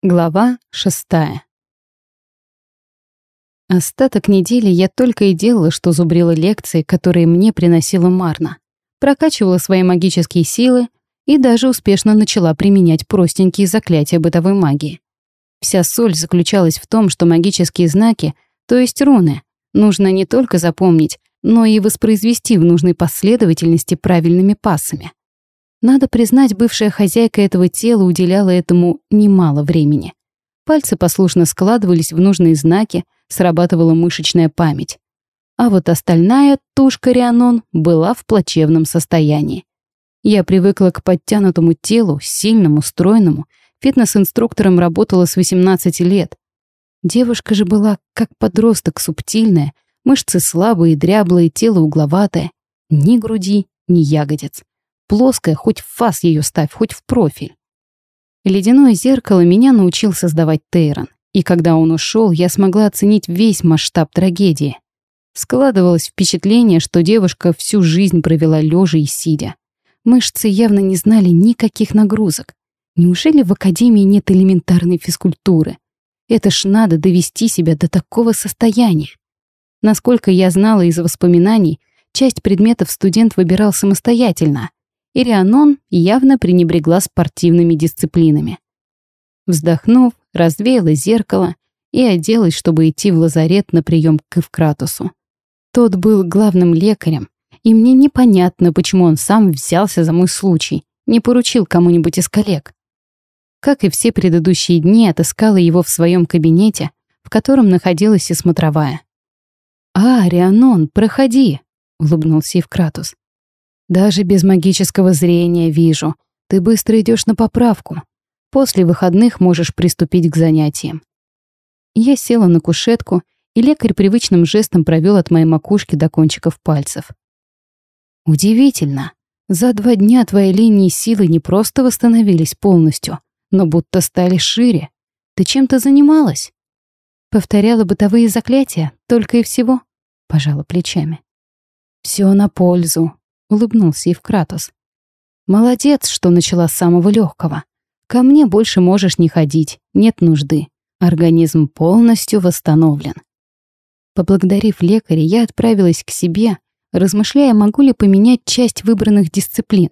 Глава шестая. Остаток недели я только и делала, что зубрила лекции, которые мне приносила Марна. Прокачивала свои магические силы и даже успешно начала применять простенькие заклятия бытовой магии. Вся соль заключалась в том, что магические знаки, то есть руны, нужно не только запомнить, но и воспроизвести в нужной последовательности правильными пассами. Надо признать, бывшая хозяйка этого тела уделяла этому немало времени. Пальцы послушно складывались в нужные знаки, срабатывала мышечная память. А вот остальная тушка Рианон была в плачевном состоянии. Я привыкла к подтянутому телу, сильному, стройному. Фитнес-инструктором работала с 18 лет. Девушка же была как подросток, субтильная, мышцы слабые, дряблые, тело угловатое. Ни груди, ни ягодиц. Плоская, хоть в фас ее ставь, хоть в профиль. Ледяное зеркало меня научил создавать Тейрон, и когда он ушел, я смогла оценить весь масштаб трагедии. Складывалось впечатление, что девушка всю жизнь провела лежа и сидя. Мышцы явно не знали никаких нагрузок. Неужели в академии нет элементарной физкультуры? Это ж надо довести себя до такого состояния. Насколько я знала из воспоминаний, часть предметов студент выбирал самостоятельно, Ирианон явно пренебрегла спортивными дисциплинами. Вздохнув, развеяла зеркало и оделась, чтобы идти в лазарет на прием к Эвкратусу. Тот был главным лекарем, и мне непонятно, почему он сам взялся за мой случай, не поручил кому-нибудь из коллег. Как и все предыдущие дни, отыскала его в своем кабинете, в котором находилась и смотровая. «А, Рианон, проходи!» — улыбнулся Евкратус. Даже без магического зрения вижу. Ты быстро идешь на поправку. После выходных можешь приступить к занятиям. Я села на кушетку, и лекарь привычным жестом провел от моей макушки до кончиков пальцев. Удивительно. За два дня твои линии силы не просто восстановились полностью, но будто стали шире. Ты чем-то занималась? Повторяла бытовые заклятия, только и всего. Пожала плечами. Все на пользу, — улыбнулся Евкратос. «Молодец, что начала с самого легкого. Ко мне больше можешь не ходить, нет нужды. Организм полностью восстановлен». Поблагодарив лекаря, я отправилась к себе, размышляя, могу ли поменять часть выбранных дисциплин.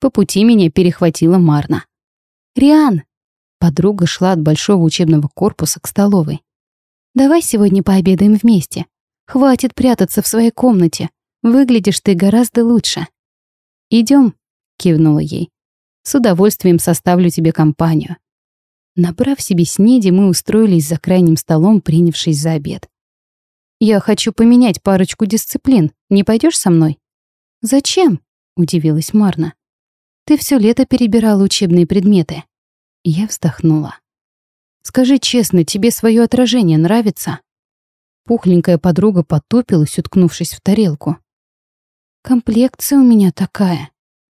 По пути меня перехватила Марна. «Риан!» Подруга шла от большого учебного корпуса к столовой. «Давай сегодня пообедаем вместе. Хватит прятаться в своей комнате. Выглядишь ты гораздо лучше. Идем, кивнула ей. С удовольствием составлю тебе компанию. Набрав себе снеди, мы устроились за крайним столом, принявшись за обед. «Я хочу поменять парочку дисциплин. Не пойдешь со мной?» «Зачем?» — удивилась Марна. «Ты все лето перебирала учебные предметы». Я вздохнула. «Скажи честно, тебе свое отражение нравится?» Пухленькая подруга потупилась, уткнувшись в тарелку. Комплекция у меня такая.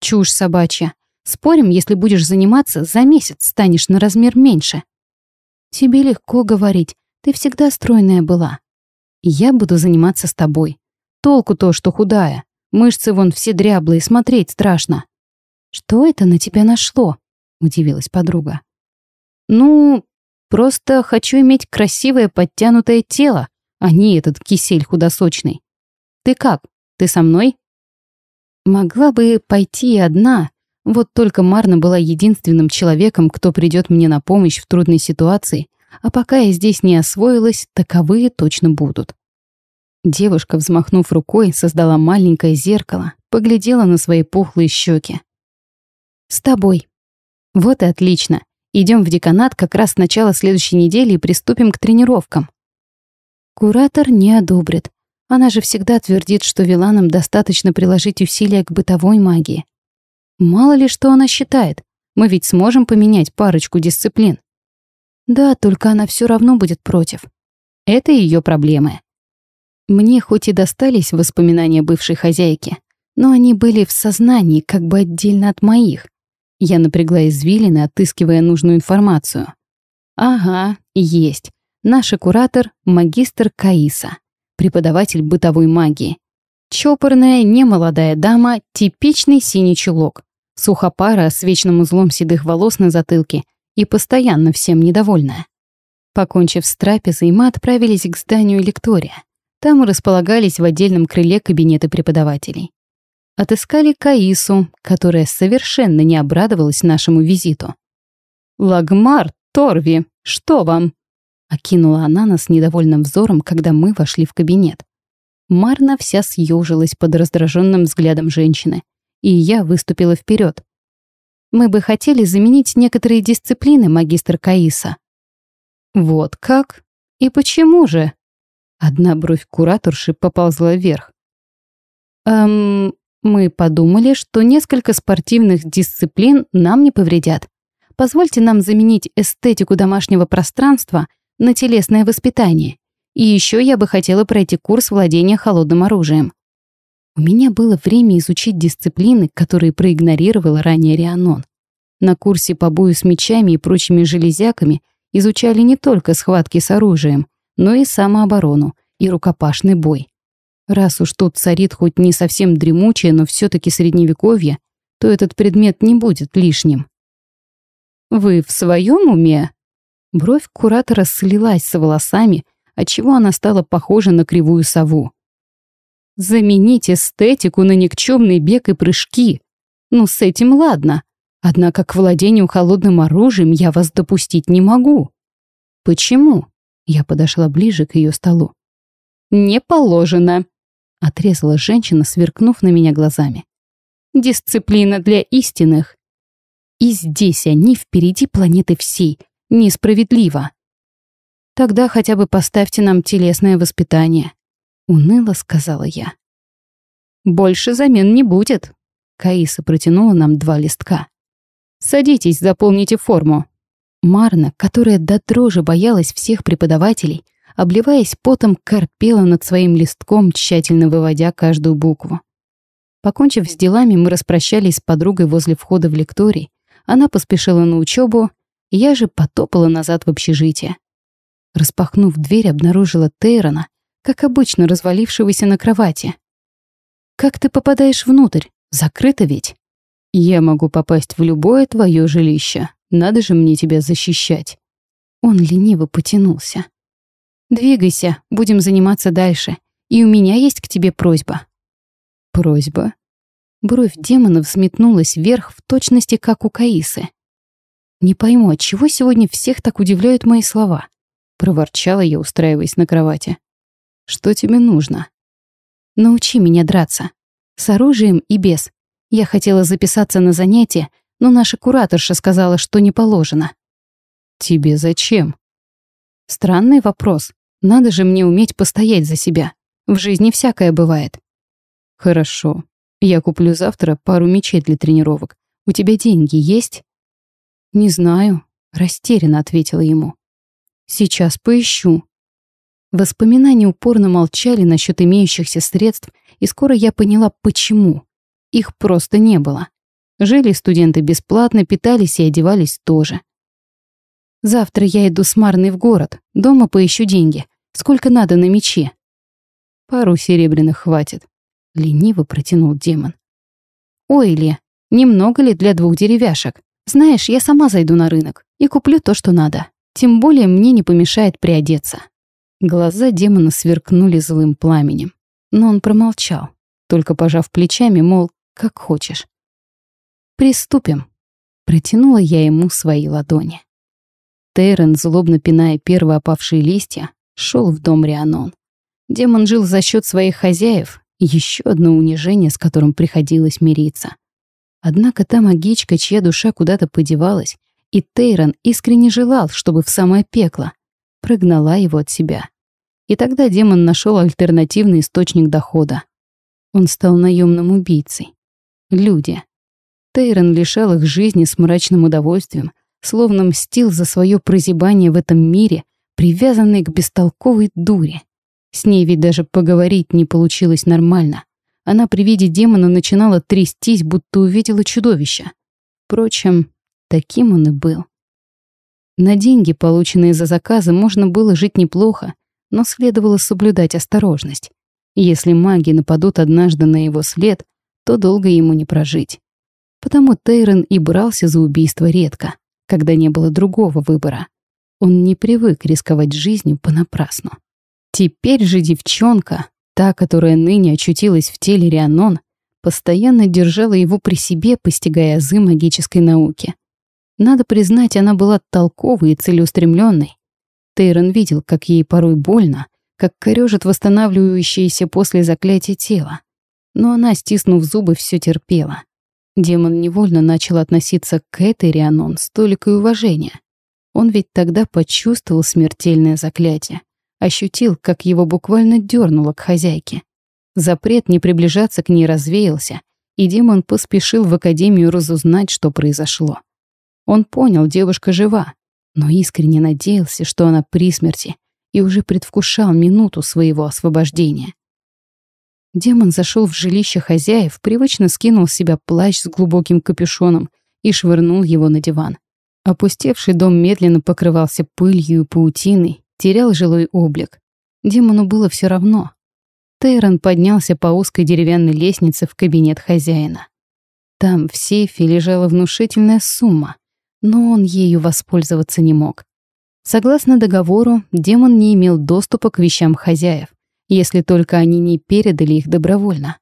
Чушь собачья. Спорим, если будешь заниматься, за месяц станешь на размер меньше. Тебе легко говорить, ты всегда стройная была. Я буду заниматься с тобой. Толку то, что худая. Мышцы вон все дряблые, смотреть страшно. Что это на тебя нашло? Удивилась подруга. Ну, просто хочу иметь красивое подтянутое тело, а не этот кисель худосочный. Ты как? Ты со мной? Могла бы пойти и одна, вот только Марна была единственным человеком, кто придет мне на помощь в трудной ситуации, а пока я здесь не освоилась, таковые точно будут. Девушка, взмахнув рукой, создала маленькое зеркало, поглядела на свои пухлые щеки. «С тобой». «Вот и отлично. Идем в деканат как раз с начала следующей недели и приступим к тренировкам». Куратор не одобрит. Она же всегда твердит, что Виланам достаточно приложить усилия к бытовой магии. Мало ли что она считает. Мы ведь сможем поменять парочку дисциплин. Да, только она все равно будет против. Это ее проблемы. Мне хоть и достались воспоминания бывшей хозяйки, но они были в сознании, как бы отдельно от моих. Я напрягла извилины, отыскивая нужную информацию. Ага, есть. Наш куратор — магистр Каиса преподаватель бытовой магии. Чопорная, немолодая дама, типичный синий чулок. Сухопара с вечным узлом седых волос на затылке и постоянно всем недовольная. Покончив с трапезой, мы отправились к зданию лектория. Там располагались в отдельном крыле кабинеты преподавателей. Отыскали Каису, которая совершенно не обрадовалась нашему визиту. «Лагмар, Торви, что вам?» Окинула она нас недовольным взором, когда мы вошли в кабинет. Марна вся съежилась под раздраженным взглядом женщины, и я выступила вперед. «Мы бы хотели заменить некоторые дисциплины, магистр Каиса», «Вот как? И почему же?» Одна бровь кураторши поползла вверх. «Эм, мы подумали, что несколько спортивных дисциплин нам не повредят. Позвольте нам заменить эстетику домашнего пространства на телесное воспитание. И еще я бы хотела пройти курс владения холодным оружием». У меня было время изучить дисциплины, которые проигнорировала ранее Рианон. На курсе по бою с мечами и прочими железяками изучали не только схватки с оружием, но и самооборону и рукопашный бой. Раз уж тут царит хоть не совсем дремучее, но все таки средневековье, то этот предмет не будет лишним. «Вы в своем уме?» Бровь куратора слилась с волосами, отчего она стала похожа на кривую сову. «Заменить эстетику на никчемный бег и прыжки. Ну, с этим ладно. Однако к владению холодным оружием я вас допустить не могу. Почему? Я подошла ближе к ее столу. Не положено, отрезала женщина, сверкнув на меня глазами. Дисциплина для истинных. И здесь они впереди планеты всей. Несправедливо. Тогда хотя бы поставьте нам телесное воспитание, уныло сказала я. Больше замен не будет. Каиса протянула нам два листка. Садитесь, заполните форму». Марна, которая до дрожи боялась всех преподавателей, обливаясь потом, корпела над своим листком, тщательно выводя каждую букву. Покончив с делами, мы распрощались с подругой возле входа в лекторий. Она поспешила на учебу, я же потопала назад в общежитие. Распахнув дверь, обнаружила Тейрона, как обычно развалившегося на кровати. «Как ты попадаешь внутрь? Закрыто ведь?» Я могу попасть в любое твое жилище. Надо же мне тебя защищать. Он лениво потянулся. Двигайся, будем заниматься дальше. И у меня есть к тебе просьба. Просьба? Бровь демона взметнулась вверх в точности, как у Каисы. «Не пойму, от чего сегодня всех так удивляют мои слова?» Проворчала я, устраиваясь на кровати. «Что тебе нужно?» «Научи меня драться. С оружием и без. Я хотела записаться на занятие, но наша кураторша сказала, что не положено. «Тебе зачем?» Странный вопрос. Надо же мне уметь постоять за себя. В жизни всякое бывает. Хорошо. Я куплю завтра пару мечей для тренировок. У тебя деньги есть? Не знаю, растерянно ответила ему. Сейчас поищу. Воспоминания упорно молчали насчет имеющихся средств, и скоро я поняла, почему. Их просто не было. Жили студенты бесплатно, питались и одевались тоже. Завтра я иду с Марной в город. Дома поищу деньги. Сколько надо на мече? Пару серебряных хватит. Лениво протянул демон. Ой, Илья, немного ли для двух деревяшек? Знаешь, я сама зайду на рынок и куплю то, что надо. Тем более мне не помешает приодеться. Глаза демона сверкнули злым пламенем. Но он промолчал, только пожав плечами, мол, как хочешь. Приступим. Протянула я ему свои ладони. Тейрон, злобно пиная первые опавшие листья, шел в дом Рианон. Демон жил за счет своих хозяев, еще одно унижение, с которым приходилось мириться. Однако та магичка, чья душа куда-то подевалась, и Тейрон искренне желал, чтобы в самое пекло, прогнала его от себя. И тогда демон нашел альтернативный источник дохода. Он стал наемным убийцей люди. Тейрон лишал их жизни с мрачным удовольствием, словно мстил за свое прозябание в этом мире, привязанный к бестолковой дуре. С ней ведь даже поговорить не получилось нормально. Она при виде демона начинала трястись, будто увидела чудовище. Впрочем, таким он и был. На деньги, полученные за заказы, можно было жить неплохо, но следовало соблюдать осторожность. Если маги нападут однажды на его след, то долго ему не прожить. Потому Тейрон и брался за убийство редко, когда не было другого выбора. Он не привык рисковать жизнью понапрасну. Теперь же девчонка, та, которая ныне очутилась в теле Рианон, постоянно держала его при себе, постигая азы магической науки. Надо признать, она была толковой и целеустремленной. Тейрон видел, как ей порой больно, как корежит восстанавливающееся после заклятия тело. Но она, стиснув зубы, все терпела. Демон невольно начал относиться к этой Рианон с толикой уважения. Он ведь тогда почувствовал смертельное заклятие, ощутил, как его буквально дернуло к хозяйке. Запрет не приближаться к ней развеялся, и демон поспешил в академию разузнать, что произошло. Он понял, девушка жива, но искренне надеялся, что она при смерти, и уже предвкушал минуту своего освобождения. Демон зашел в жилище хозяев, привычно скинул с себя плащ с глубоким капюшоном и швырнул его на диван. Опустевший дом медленно покрывался пылью и паутиной, терял жилой облик. Демону было все равно. Тейрон поднялся по узкой деревянной лестнице в кабинет хозяина. Там в сейфе лежала внушительная сумма, но он ею воспользоваться не мог. Согласно договору, демон не имел доступа к вещам хозяев, если только они не передали их добровольно.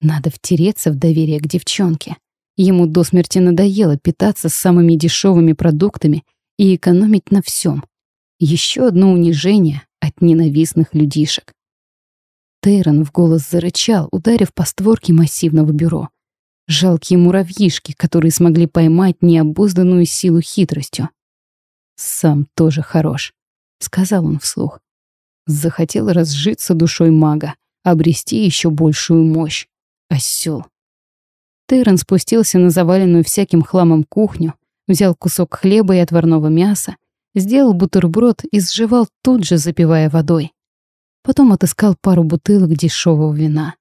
Надо втереться в доверие к девчонке. Ему до смерти надоело питаться самыми дешевыми продуктами и экономить на всем. Еще одно унижение от ненавистных людишек. Тейрон в голос зарычал, ударив по створке массивного бюро. Жалкие муравьишки, которые смогли поймать необузданную силу хитростью. «Сам тоже хорош», — сказал он вслух. Захотел разжиться душой мага, обрести еще большую мощь. Осел. Тейрон спустился на заваленную всяким хламом кухню, взял кусок хлеба и отварного мяса, сделал бутерброд и сживал тут же, запивая водой. Потом отыскал пару бутылок дешевого вина.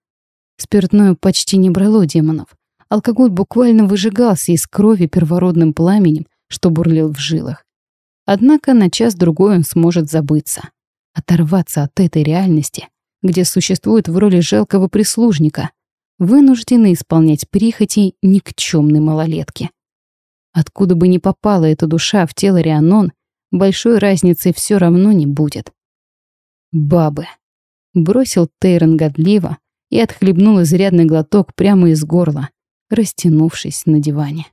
Спиртное почти не брало демонов. Алкоголь буквально выжигался из крови первородным пламенем, что бурлил в жилах. Однако на час-другой он сможет забыться, оторваться от этой реальности, где существует в роли жалкого прислужника, вынужденный исполнять прихоти никчемной малолетки. Откуда бы ни попала эта душа в тело Рианон, большой разницы все равно не будет. «Бабы!» — бросил Тейрон годливо и отхлебнул изрядный глоток прямо из горла, растянувшись на диване.